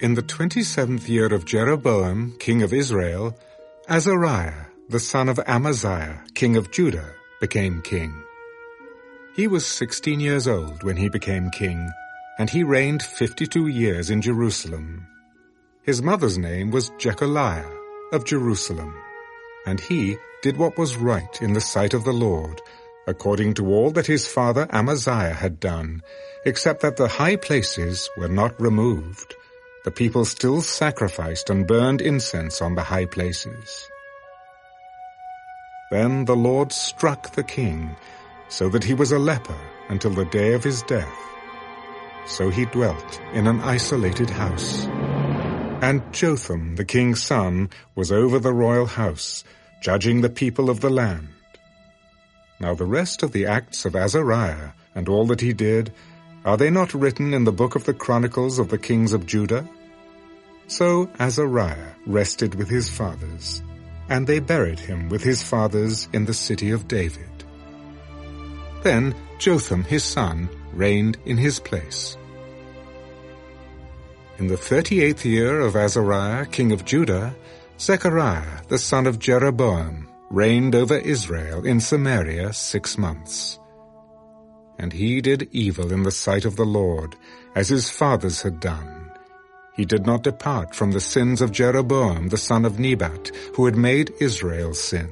In the twenty-seventh year of Jeroboam, king of Israel, Azariah, the son of Amaziah, king of Judah, became king. He was sixteen years old when he became king, and he reigned fifty-two years in Jerusalem. His mother's name was Jecholiah of Jerusalem, and he did what was right in the sight of the Lord, according to all that his father Amaziah had done, except that the high places were not removed. The people still sacrificed and burned incense on the high places. Then the Lord struck the king, so that he was a leper until the day of his death. So he dwelt in an isolated house. And Jotham, the king's son, was over the royal house, judging the people of the land. Now the rest of the acts of Azariah, and all that he did, are they not written in the book of the Chronicles of the kings of Judah? So Azariah rested with his fathers, and they buried him with his fathers in the city of David. Then Jotham his son reigned in his place. In the thirty-eighth year of Azariah king of Judah, Zechariah the son of Jeroboam reigned over Israel in Samaria six months. And he did evil in the sight of the Lord, as his fathers had done. He did not depart from the sins of Jeroboam the son of Nebat, who had made Israel sin.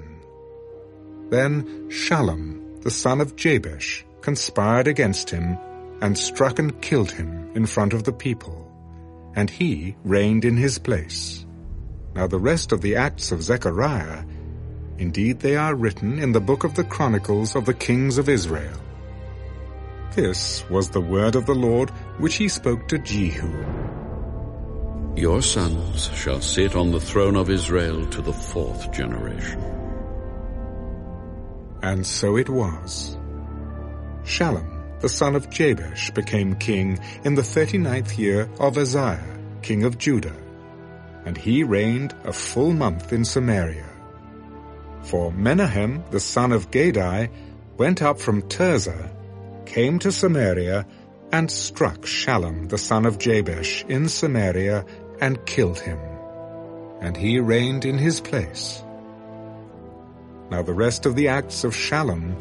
Then Shallum the son of Jabesh conspired against him, and struck and killed him in front of the people, and he reigned in his place. Now the rest of the acts of Zechariah Indeed, they are written in the book of the Chronicles of the Kings of Israel. This was the word of the Lord which he spoke to Jehu. Your sons shall sit on the throne of Israel to the fourth generation. And so it was. Shallum, the son of Jabesh, became king in the thirty-ninth year of Uzziah, king of Judah, and he reigned a full month in Samaria. For Menahem the son of Gadi went up from Tirzah, came to Samaria, and struck Shallum the son of Jabesh in Samaria, and killed him. And he reigned in his place. Now the rest of the acts of Shallum,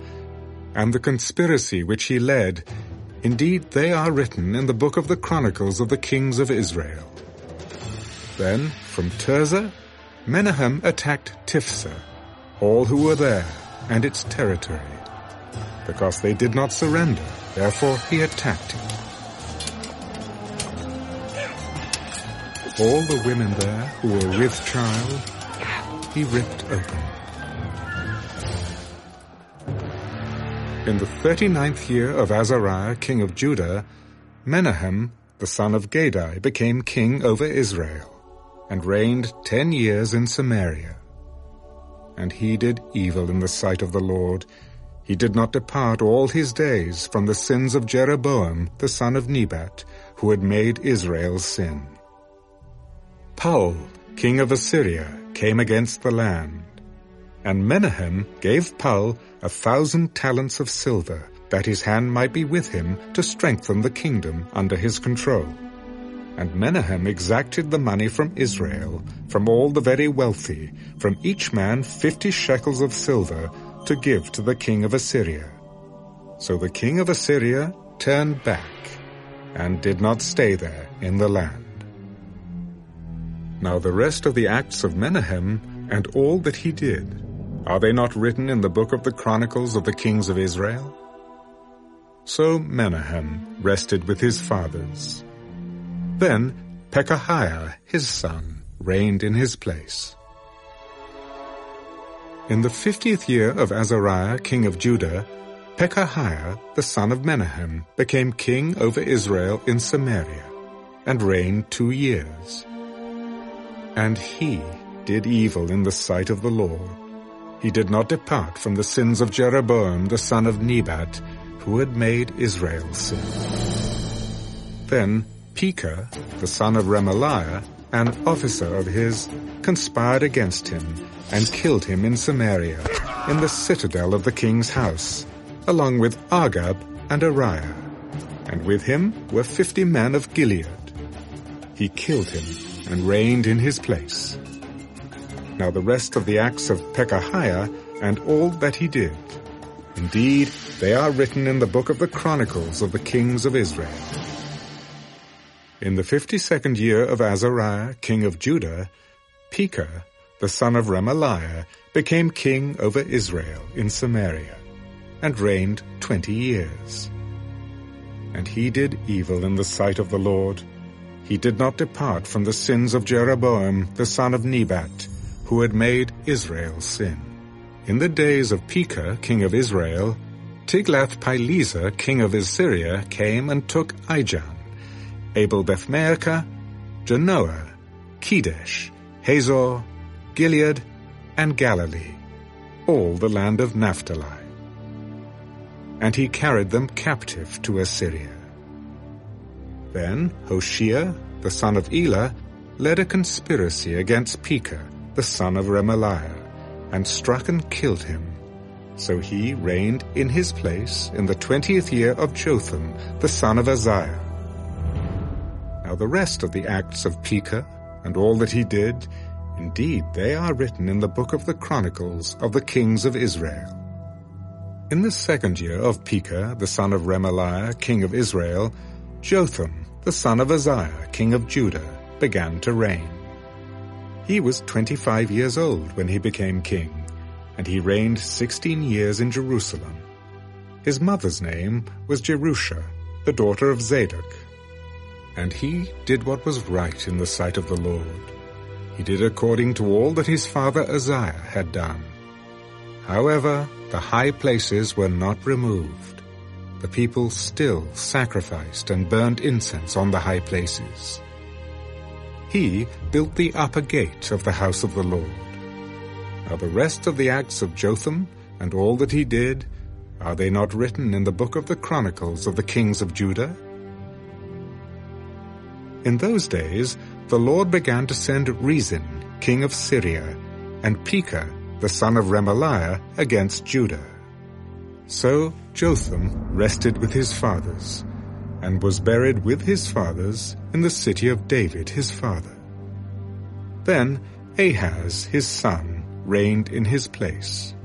and the conspiracy which he led, indeed they are written in the book of the Chronicles of the Kings of Israel. Then, from Tirzah, Menahem attacked Tiphsah, all who were there, and its territory. Because they did not surrender, therefore he attacked it. All the women there who were with child, he ripped open. In the thirty-ninth year of Azariah, king of Judah, Menahem, the son of Gadi, became king over Israel, and reigned ten years in Samaria and he did evil in the sight of the Lord. He did not depart all his days from the sins of Jeroboam the son of Nebat, who had made Israel sin. Pul, king of Assyria, came against the land, and Menahem gave Pul a thousand talents of silver, that his hand might be with him to strengthen the kingdom under his control. And Menahem exacted the money from Israel, from all the very wealthy, from each man fifty shekels of silver, to give to the king of Assyria. So the king of Assyria turned back, and did not stay there in the land. Now the rest of the acts of Menahem, and all that he did, are they not written in the book of the Chronicles of the kings of Israel? So Menahem rested with his fathers. Then Pekahiah, his son, reigned in his place. In the fiftieth year of Azariah, king of Judah, Pekahiah, the son of Menahem, became king over Israel in Samaria, and reigned two years. And he did evil in the sight of the Lord. He did not depart from the sins of Jeroboam the son of Nebat, who had made Israel sin. Then Pekah, the son of Remaliah, an officer of his, conspired against him and killed him in Samaria, in the citadel of the king's house, along with Argob and Arieh. And with him were fifty men of Gilead. he killed him and reigned in his place. Now the rest of the acts of Pekahiah and all that he did, indeed, they are written in the book of the Chronicles of the kings of Israel. In the fifty-second year of Azariah, king of Judah, Pekah, the son of Remaliah, became king over Israel in Samaria, and reigned twenty years. And he did evil in the sight of the Lord. He did not depart from the sins of Jeroboam, the son of Nebat, who had made Israel sin. In the days of Pekah, king of Israel, Tiglath-Pileser, king of Assyria, came and took Ijon, Abel-Beth-Maachah, Janoah, Kedesh, Hazor, Gilead, and Galilee, all the land of Naphtali. And he carried them captive to Assyria. Then Hoshea, the son of Elah, led a conspiracy against Pekah, the son of Remaliah, and struck and killed him. So he reigned in his place in the twentieth year of Jotham, the son of Uzziah. Now the rest of the acts of Pekah, and all that he did, Indeed, they are written in the book of the Chronicles of the kings of Israel. In the second year of Pekah, the son of Remaliah, king of Israel, Jotham, the son of Uzziah, king of Judah, began to reign. He was twenty-five years old when he became king, and he reigned sixteen years in Jerusalem. His mother's name was Jerusha, the daughter of Zadok. And he did what was right in the sight of the Lord he did according to all that his father Uzziah had done. However, the high places were not removed. The people still sacrificed and burned incense on the high places. He built the upper gate of the house of the Lord. Now the rest of the acts of Jotham and all that he did, are they not written in the book of the Chronicles of the kings of Judah? In those days the Lord began to send Rezin, king of Syria, and Pekah, the son of Remaliah, against Judah. So Jotham rested with his fathers, and was buried with his fathers in the city of David his father. Then Ahaz his son reigned in his place.